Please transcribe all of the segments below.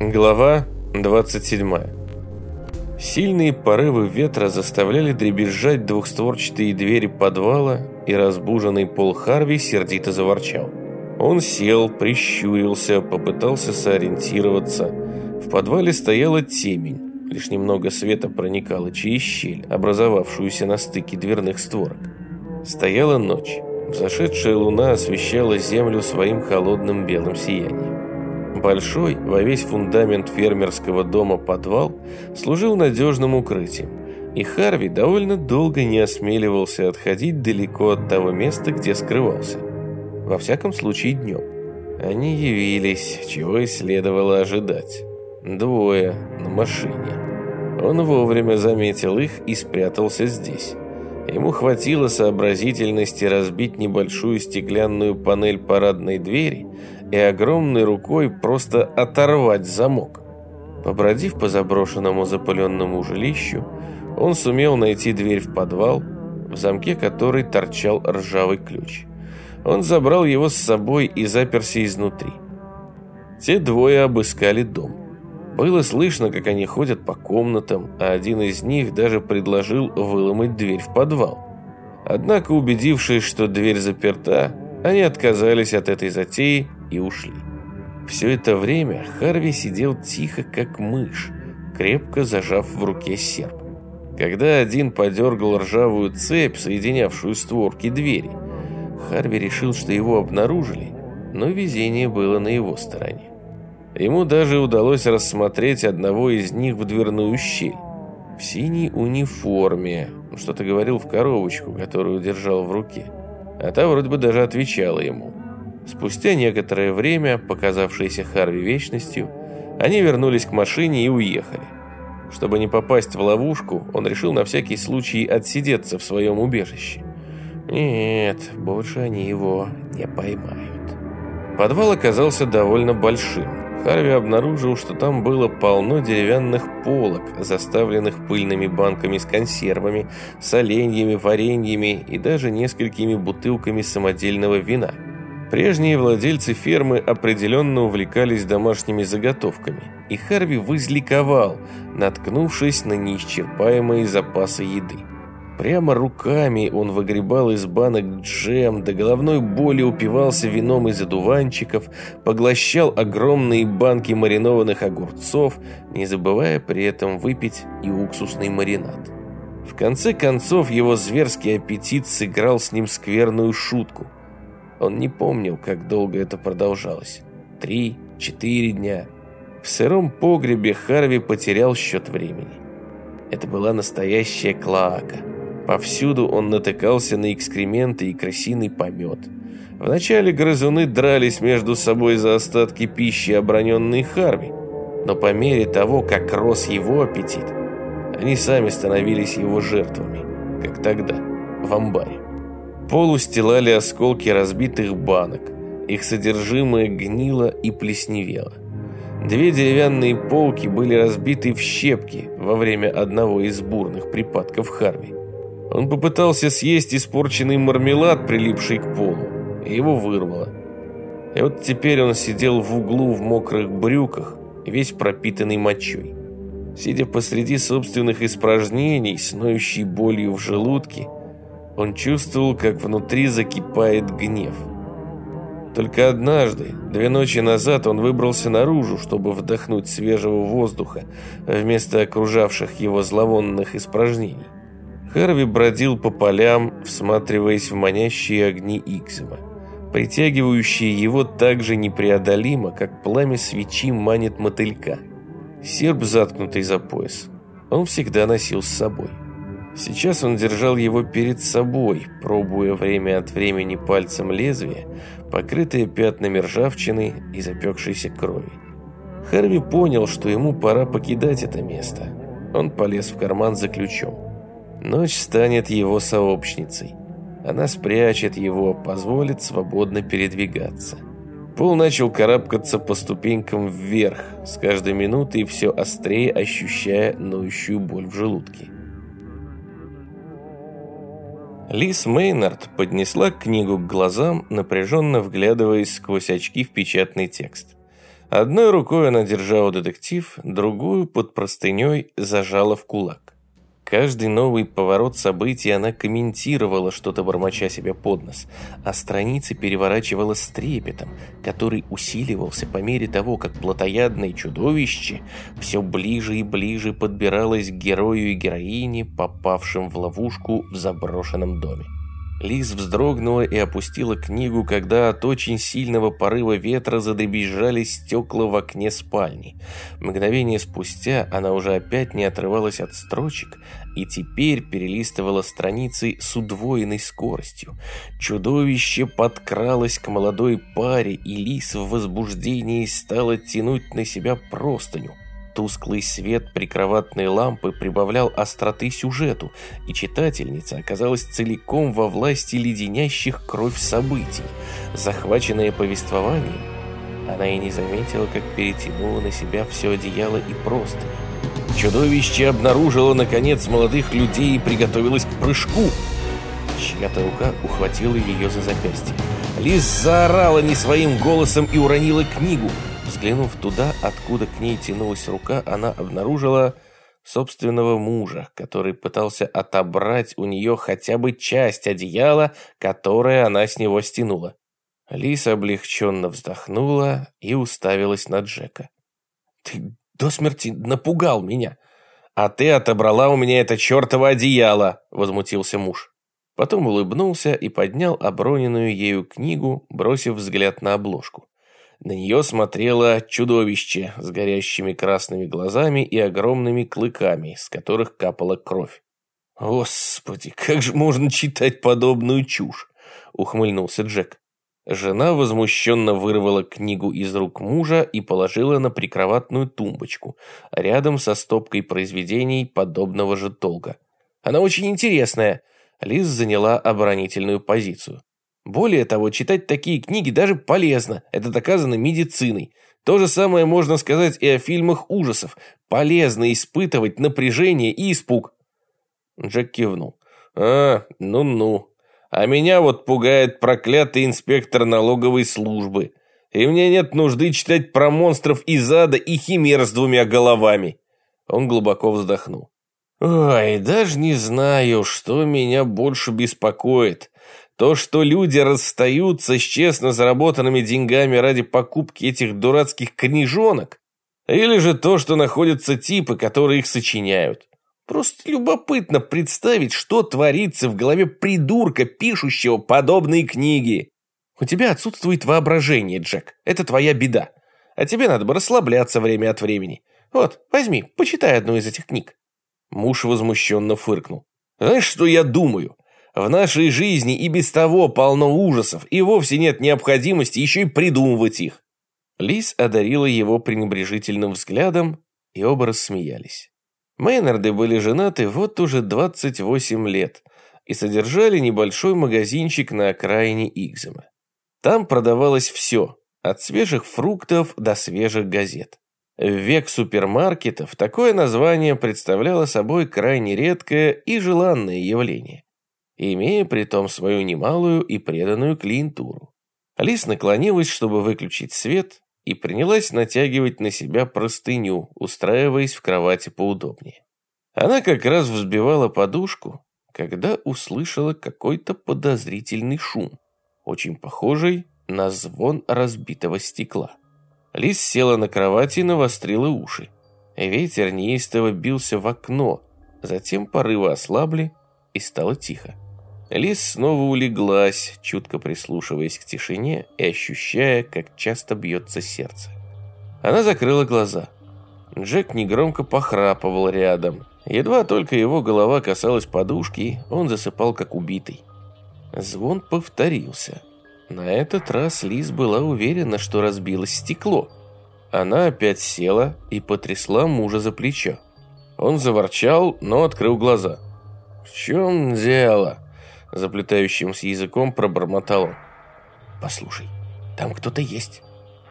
Глава 27. Сильные порывы ветра заставляли дребезжать двухстворчатые двери подвала, и разбуженный Пол Харви сердито заворчал. Он сел, прищурился, попытался сориентироваться. В подвале стояла темень, лишь немного света проникало через щель, образовавшуюся на стыке дверных створок. Стояла ночь. Взошедшая луна освещала землю своим холодным белым сиянием. Большой, во весь фундамент фермерского дома подвал служил надежным укрытием, и Харви довольно долго не осмеливался отходить далеко от того места, где скрывался. Во всяком случае, днем. Они явились, чего и следовало ожидать. Двое на машине. Он вовремя заметил их и спрятался здесь. Ему хватило сообразительности разбить небольшую стеклянную панель парадной двери и огромной рукой просто оторвать замок. Побродив по заброшенному запыленному жилищу, он сумел найти дверь в подвал, в замке которой торчал ржавый ключ. Он забрал его с собой и заперся изнутри. Те двое обыскали дом. Было слышно, как они ходят по комнатам, а один из них даже предложил выломать дверь в подвал. Однако, убедившись, что дверь заперта, они отказались от этой затеи и ушли. Все это время Харви сидел тихо, как мышь, крепко зажав в руке серп. Когда один подергал ржавую цепь, соединявшую створки двери, Харви решил, что его обнаружили, но везение было на его стороне. Ему даже удалось рассмотреть одного из них в дверную щель. В синей униформе, что-то говорил в коробочку, которую держал в руке. А та вроде бы даже отвечала ему. Спустя некоторое время, показавшееся Харви вечностью, они вернулись к машине и уехали. Чтобы не попасть в ловушку, он решил на всякий случай отсидеться в своем убежище. Нет, больше они его не поймают. Подвал оказался довольно большим. Харви обнаружил, что там было полно деревянных полок, заставленных пыльными банками с консервами, соленьями, вареньями и даже несколькими бутылками самодельного вина – Прежние владельцы фермы определенно увлекались домашними заготовками, и Харви возликовал, наткнувшись на неисчерпаемые запасы еды. Прямо руками он выгребал из банок джем, до головной боли упивался вином из одуванчиков, поглощал огромные банки маринованных огурцов, не забывая при этом выпить и уксусный маринад. В конце концов его зверский аппетит сыграл с ним скверную шутку – он не помнил, как долго это продолжалось. Три, четыре дня. В сыром погребе Харви потерял счет времени. Это была настоящая клоака. Повсюду он натыкался на экскременты и крысиный помет. Вначале грызуны дрались между собой за остатки пищи, оброненные Харви. Но по мере того, как рос его аппетит, они сами становились его жертвами, как тогда, в амбаре. Пол устилали осколки разбитых банок. Их содержимое гнило и плесневело. Две деревянные полки были разбиты в щепки во время одного из бурных припадков Харви. Он попытался съесть испорченный мармелад, прилипший к полу, и его вырвало. И вот теперь он сидел в углу в мокрых брюках, весь пропитанный мочой. Сидя посреди собственных испражнений, с ноющей болью в желудке, он чувствовал, как внутри закипает гнев. Только однажды, две ночи назад, он выбрался наружу, чтобы вдохнуть свежего воздуха вместо окружавших его зловонных испражнений. Харви бродил по полям, всматриваясь в манящие огни Иксима, притягивающие его так же непреодолимо, как пламя свечи манит мотылька. Серб, заткнутый за пояс, он всегда носил с собой. Сейчас он держал его перед собой, пробуя время от времени пальцем лезвие, покрытое пятнами ржавчины и запекшейся крови. Харви понял, что ему пора покидать это место. Он полез в карман за ключом. Ночь станет его сообщницей. Она спрячет его, позволит свободно передвигаться. Пол начал карабкаться по ступенькам вверх, с каждой минутой все острее ощущая ноющую боль в желудке. Лис Мейнард поднесла книгу к глазам, напряженно вглядываясь сквозь очки в печатный текст. Одной рукой она держала детектив, другую под простыней зажала в кулак. Каждый новый поворот событий она комментировала, что-то бормоча себе под нос, а страницы переворачивала с трепетом, который усиливался по мере того, как плотоядное чудовище все ближе и ближе подбиралось к герою и героине, попавшим в ловушку в заброшенном доме. Лиз вздрогнула и опустила книгу, когда от очень сильного порыва ветра задребезжали стекла в окне спальни. Мгновение спустя она уже опять не отрывалась от строчек и теперь перелистывала страницы с удвоенной скоростью. Чудовище подкралось к молодой паре, и Лиз в возбуждении стала тянуть на себя простыню. Тусклый свет прикроватной лампы прибавлял остроты сюжету, и читательница оказалась целиком во власти леденящих кровь событий. Захваченная повествованием, она и не заметила, как перетянула на себя все одеяло и простыни. Чудовище обнаружило, наконец, молодых людей и приготовилось к прыжку. Чья-то рука ухватила ее за запястье. Лиз заорала не своим голосом и уронила книгу. Взглянув туда, откуда к ней тянулась рука, она обнаружила собственного мужа, который пытался отобрать у нее хотя бы часть одеяла, которое она с него стянула. Лиса облегченно вздохнула и уставилась на Джека. «Ты до смерти напугал меня, а ты отобрала у меня это чертово одеяло!» – возмутился муж. Потом улыбнулся и поднял оброненную ею книгу, бросив взгляд на обложку. На нее смотрело чудовище с горящими красными глазами и огромными клыками, с которых капала кровь. «Господи, как же можно читать подобную чушь?» — ухмыльнулся Джек. Жена возмущенно вырвала книгу из рук мужа и положила на прикроватную тумбочку, рядом со стопкой произведений подобного же толка. «Она очень интересная», — Лиз заняла оборонительную позицию. Более того, читать такие книги даже полезно, это доказано медициной. То же самое можно сказать и о фильмах ужасов. Полезно испытывать напряжение и испуг. Джек кивнул. «А, ну-ну. А меня вот пугает проклятый инспектор налоговой службы. И мне нет нужды читать про монстров из ада и химер с двумя головами». Он глубоко вздохнул. «Ой, даже не знаю, что меня больше беспокоит. То, что люди расстаются с честно заработанными деньгами ради покупки этих дурацких книжонок, или же то, что находятся типы, которые их сочиняют. Просто любопытно представить, что творится в голове придурка, пишущего подобные книги. У тебя отсутствует воображение, Джек. Это твоя беда. А тебе надо бы расслабляться время от времени. Вот, возьми, почитай одну из этих книг. Муж возмущенно фыркнул. Знаешь, что я думаю? В нашей жизни и без того полно ужасов, и вовсе нет необходимости еще и придумывать их. Лис одарила его пренебрежительным взглядом, и оба рассмеялись. Мейнарды были женаты вот уже 28 лет и содержали небольшой магазинчик на окраине Игзема. Там продавалось все, от свежих фруктов до свежих газет. В век супермаркетов такое название представляло собой крайне редкое и желанное явление имея при том свою немалую и преданную клиентуру. Алис наклонилась, чтобы выключить свет, и принялась натягивать на себя простыню, устраиваясь в кровати поудобнее. Она как раз взбивала подушку, когда услышала какой-то подозрительный шум, очень похожий на звон разбитого стекла. Лис села на кровати и навострила уши. Ветер неистово бился в окно, затем порывы ослабли и стало тихо. Лис снова улеглась, чутко прислушиваясь к тишине и ощущая, как часто бьется сердце. Она закрыла глаза. Джек негромко похрапывал рядом. Едва только его голова касалась подушки, он засыпал как убитый. Звон повторился. На этот раз Лис была уверена, что разбилось стекло. Она опять села и потрясла мужа за плечо. Он заворчал, но открыл глаза. «В чем дело?» Заплетающимся языком пробормотал он. «Послушай, там кто-то есть».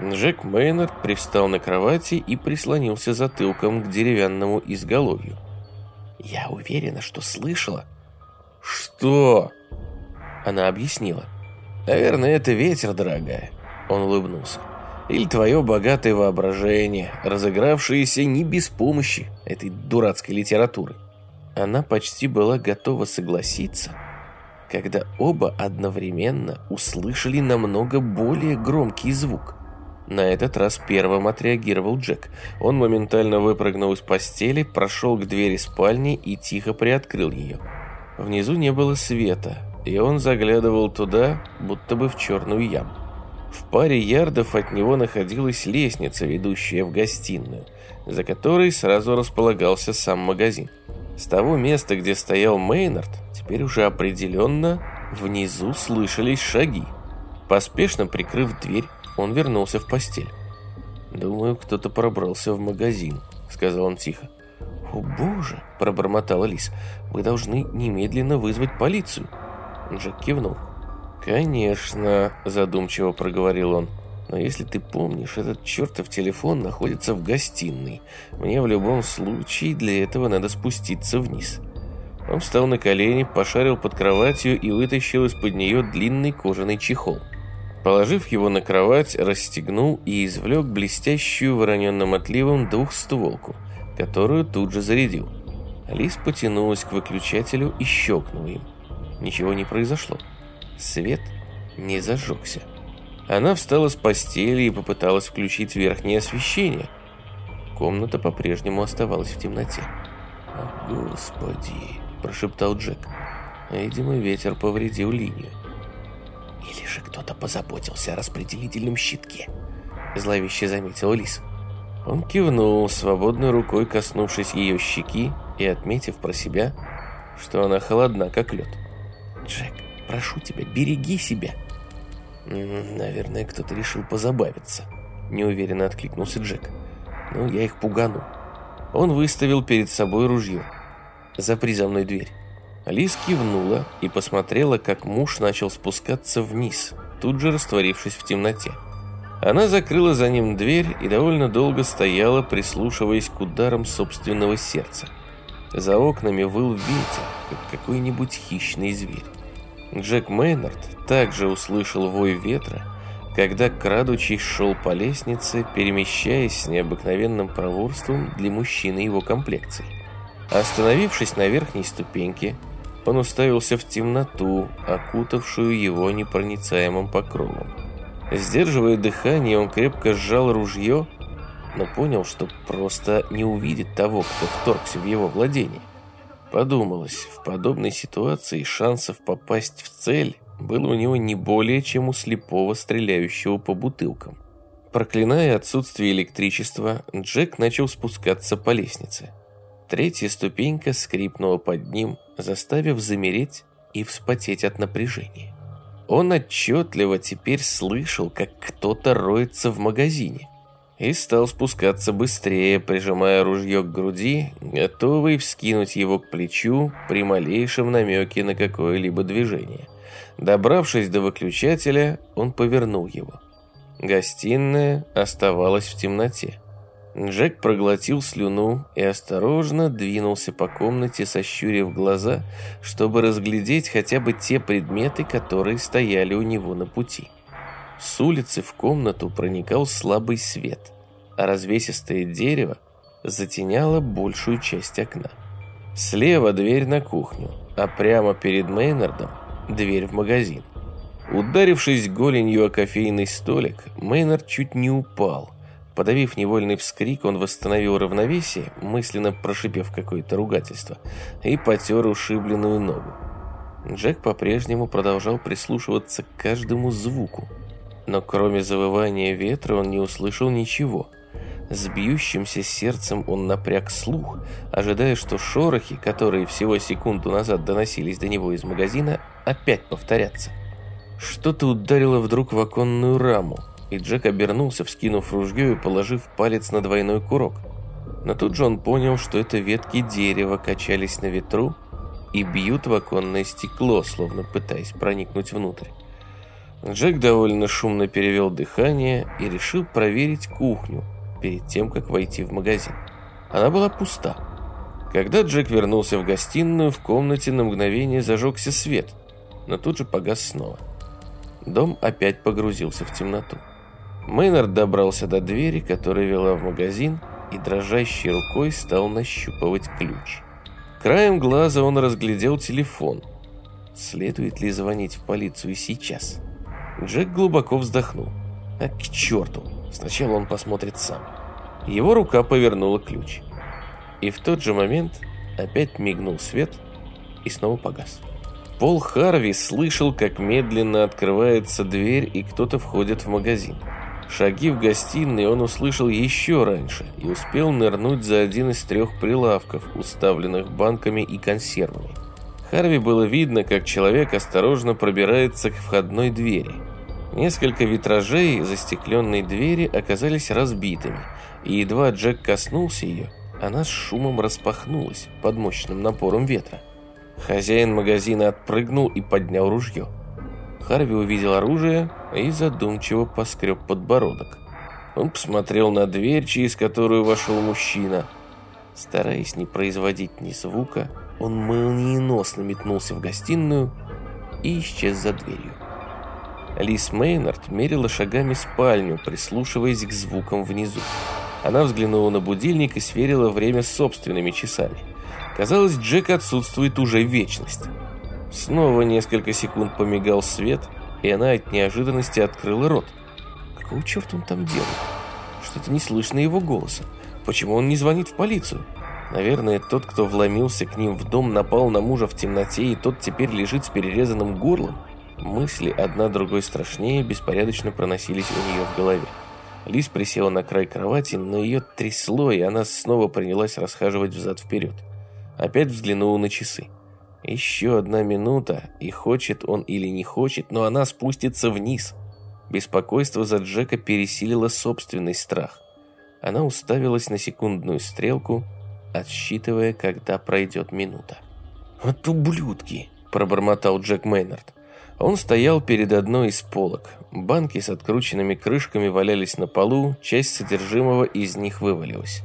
Джек Мейнард привстал на кровати и прислонился затылком к деревянному изголовью. «Я уверена, что слышала». «Что?» Она объяснила. «Наверное, это ветер, дорогая». Он улыбнулся. Или твое богатое воображение, разыгравшееся не без помощи этой дурацкой литературы. Она почти была готова согласиться, когда оба одновременно услышали намного более громкий звук. На этот раз первым отреагировал Джек. Он моментально выпрыгнул из постели, прошел к двери спальни и тихо приоткрыл ее. Внизу не было света, и он заглядывал туда, будто бы в черную яму. В паре ярдов от него находилась лестница, ведущая в гостиную, за которой сразу располагался сам магазин. С того места, где стоял Мейнард, теперь уже определенно внизу слышались шаги. Поспешно прикрыв дверь, он вернулся в постель. «Думаю, кто-то пробрался в магазин», — сказал он тихо. «О боже!» – пробормотала Лис. «Вы должны немедленно вызвать полицию». Джек кивнул. «Конечно», – задумчиво проговорил он. «Но если ты помнишь, этот чертов телефон находится в гостиной. Мне в любом случае для этого надо спуститься вниз». Он встал на колени, пошарил под кроватью и вытащил из-под нее длинный кожаный чехол. Положив его на кровать, расстегнул и извлек блестящую вороненным отливом двухстволку, которую тут же зарядил. Лис потянулась к выключателю и щелкнула им. Ничего не произошло. Свет не зажегся. Она встала с постели и попыталась включить верхнее освещение. Комната по-прежнему оставалась в темноте. «О, Господи!» – прошептал Джек. Видимо, ветер повредил линию. «Или же кто-то позаботился о распределительном щитке», – зловеще заметил Лис. Он кивнул, свободной рукой коснувшись ее щеки и отметив про себя, что она холодна, как лед. «Джек, Прошу тебя, береги себя». «Наверное, кто-то решил позабавиться», — неуверенно откликнулся Джек. «Ну, я их пугану». Он выставил перед собой ружье. «Запри за мной дверь». Алис кивнула и посмотрела, как муж начал спускаться вниз, тут же растворившись в темноте. Она закрыла за ним дверь и довольно долго стояла, прислушиваясь к ударам собственного сердца. За окнами выл ветер, как какой-нибудь хищный зверь. Джек Мейнард также услышал вой ветра, когда крадучись шел по лестнице, перемещаясь с необыкновенным проворством для мужчины его комплекции. Остановившись на верхней ступеньке, он уставился в темноту, окутавшую его непроницаемым покровом. Сдерживая дыхание, он крепко сжал ружье, но понял, что просто не увидит того, кто вторгся в его владение. Подумалось, в подобной ситуации шансов попасть в цель было у него не более, чем у слепого, стреляющего по бутылкам. Проклиная отсутствие электричества, Джек начал спускаться по лестнице. Третья ступенька скрипнула под ним, заставив замереть и вспотеть от напряжения. Он отчетливо теперь слышал, как кто-то роется в магазине и стал спускаться быстрее, прижимая ружье к груди, готовый вскинуть его к плечу при малейшем намеке на какое-либо движение. Добравшись до выключателя, он повернул его. Гостиная оставалась в темноте. Джек проглотил слюну и осторожно двинулся по комнате, сощурив глаза, чтобы разглядеть хотя бы те предметы, которые стояли у него на пути. С улицы в комнату проникал слабый свет, а развесистое дерево затеняло большую часть окна. Слева дверь на кухню, а прямо перед Мейнардом дверь в магазин. Ударившись голенью о кофейный столик, Мейнард чуть не упал. Подавив невольный вскрик, он восстановил равновесие, мысленно прошипев какое-то ругательство, и потер ушибленную ногу. Джек по-прежнему продолжал прислушиваться к каждому звуку, но кроме завывания ветра он не услышал ничего. С бьющимся сердцем он напряг слух, ожидая, что шорохи, которые всего секунду назад доносились до него из магазина, опять повторятся. Что-то ударило вдруг в оконную раму, и Джек обернулся, вскинув ружье и положив палец на двойной курок. Но тут же он понял, что это ветки дерева качались на ветру и бьют в оконное стекло, словно пытаясь проникнуть внутрь. Джек довольно шумно перевел дыхание и решил проверить кухню перед тем, как войти в магазин. Она была пуста. Когда Джек вернулся в гостиную, в комнате на мгновение зажегся свет, но тут же погас снова. Дом опять погрузился в темноту. Мейнард добрался до двери, которая вела в магазин, и дрожащей рукой стал нащупывать ключ. Краем глаза он разглядел телефон. Следует ли звонить в полицию сейчас? Джек глубоко вздохнул. А к черту, сначала он посмотрит сам. Его рука повернула ключ. И в тот же момент опять мигнул свет и снова погас. Пол Харви слышал, как медленно открывается дверь и кто-то входит в магазин. Шаги в гостиной он услышал еще раньше и успел нырнуть за один из трех прилавков, уставленных банками и консервами. Харви было видно, как человек осторожно пробирается к входной двери. Несколько витражей застекленной двери оказались разбитыми, и едва Джек коснулся ее, она с шумом распахнулась под мощным напором ветра. Хозяин магазина отпрыгнул и поднял ружье. Харви увидел оружие и задумчиво поскреб подбородок. Он посмотрел на дверь, через которую вошел мужчина. Стараясь не производить ни звука, он молниеносно метнулся в гостиную и исчез за дверью. Лис Мейнард мерила шагами спальню, прислушиваясь к звукам внизу. Она взглянула на будильник и сверила время с собственными часами. Казалось, Джек отсутствует уже вечность. Снова несколько секунд помигал свет, и она от неожиданности открыла рот. Какого черта он там делает? Что-то не слышно его голоса. Почему он не звонит в полицию? Наверное, тот, кто вломился к ним в дом, напал на мужа в темноте, и тот теперь лежит с перерезанным горлом. Мысли, одна другой страшнее, беспорядочно проносились у нее в голове. Лиз присела на край кровати, но ее трясло, и она снова принялась расхаживать взад-вперед. Опять взглянула на часы. Еще одна минута, и хочет он или не хочет, но она спустится вниз. Беспокойство за Джека пересилило собственный страх. Она уставилась на секундную стрелку, отсчитывая, когда пройдет минута. «Вот ублюдки!» – пробормотал Джек Мейнард. Он стоял перед одной из полок. Банки с открученными крышками валялись на полу, часть содержимого из них вывалилась.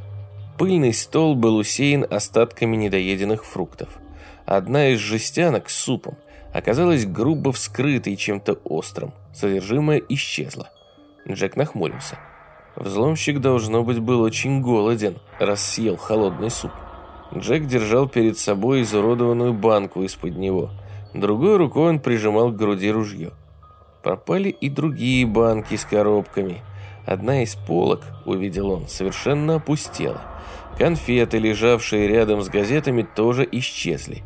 Пыльный стол был усеян остатками недоеденных фруктов. Одна из жестянок с супом оказалась грубо вскрытой чем-то острым. Содержимое исчезло. Джек нахмурился. Взломщик, должно быть, был очень голоден, раз съел холодный суп. Джек держал перед собой изуродованную банку из-под него – Другой рукой он прижимал к груди ружье. Пропали и другие банки с коробками. Одна из полок, увидел он, совершенно опустела. Конфеты, лежавшие рядом с газетами, тоже исчезли.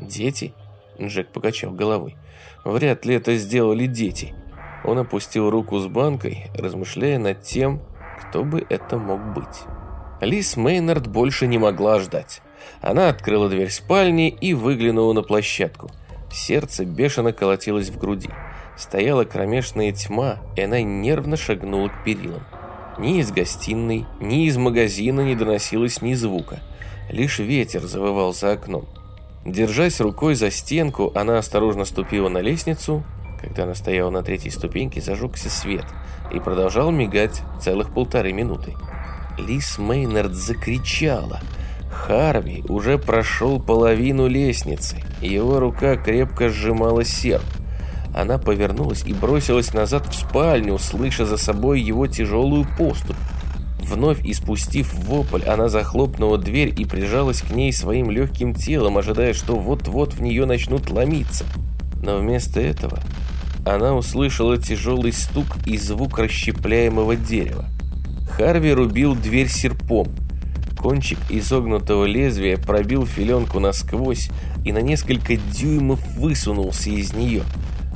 «Дети?» Джек покачал головой. «Вряд ли это сделали дети». Он опустил руку с банкой, размышляя над тем, кто бы это мог быть. Лис Мейнард больше не могла ждать. Она открыла дверь спальни и выглянула на площадку. Сердце бешено колотилось в груди. Стояла кромешная тьма, и она нервно шагнула к перилам. Ни из гостиной, ни из магазина не доносилось ни звука. Лишь ветер завывал за окном. Держась рукой за стенку, она осторожно ступила на лестницу. Когда она стояла на третьей ступеньке, зажегся свет и продолжал мигать целых полторы минуты. Лис Мейнард закричала – Харви уже прошел половину лестницы, его рука крепко сжимала серп. Она повернулась и бросилась назад в спальню, слыша за собой его тяжелую поступь. Вновь испустив вопль, она захлопнула дверь и прижалась к ней своим легким телом, ожидая, что вот-вот в нее начнут ломиться. Но вместо этого она услышала тяжелый стук и звук расщепляемого дерева. Харви рубил дверь серпом. Кончик изогнутого лезвия пробил филенку насквозь и на несколько дюймов высунулся из нее.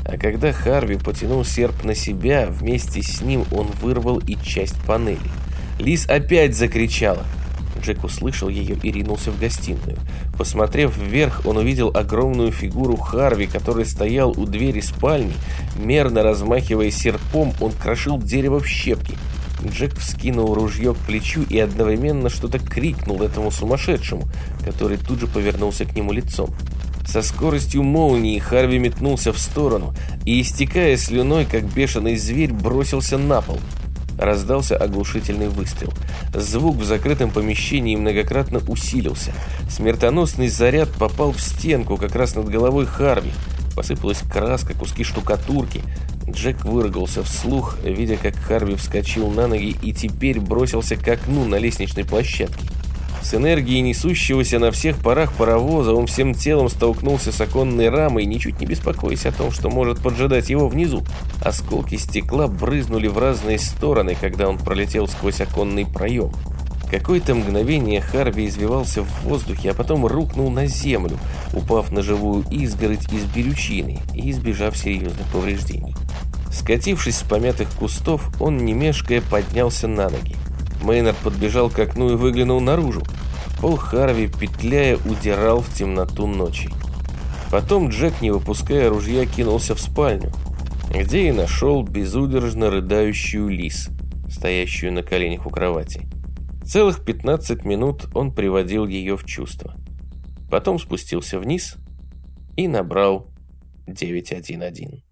А когда Харви потянул серп на себя, вместе с ним он вырвал и часть панели. Лис опять закричала. Джек услышал ее и ринулся в гостиную. Посмотрев вверх, он увидел огромную фигуру Харви, который стоял у двери спальни. Мерно размахивая серпом, он крошил дерево в щепки. Джек вскинул ружье к плечу и одновременно что-то крикнул этому сумасшедшему, который тут же повернулся к нему лицом. Со скоростью молнии Харви метнулся в сторону и, истекая слюной, как бешеный зверь, бросился на пол. Раздался оглушительный выстрел. Звук в закрытом помещении многократно усилился. Смертоносный заряд попал в стенку как раз над головой Харви. Посыпалась краска, куски штукатурки. Джек выругался вслух, видя, как Харви вскочил на ноги и теперь бросился к окну на лестничной площадке. С энергией несущегося на всех парах паровоза он всем телом столкнулся с оконной рамой, ничуть не беспокоясь о том, что может поджидать его внизу. Осколки стекла брызнули в разные стороны, когда он пролетел сквозь оконный проем. Какое-то мгновение Харви извивался в воздухе, а потом рухнул на землю, упав на живую изгородь из берючины и избежав серьезных повреждений. Скатившись с помятых кустов, он, не мешкая, поднялся на ноги. Мейнард подбежал к окну и выглянул наружу. Пол Харви, петляя, удирал в темноту ночи. Потом Джек, не выпуская ружья, кинулся в спальню, где и нашел безудержно рыдающую лис, стоящую на коленях у кровати. Целых 15 минут он приводил ее в чувство. Потом спустился вниз и набрал 911.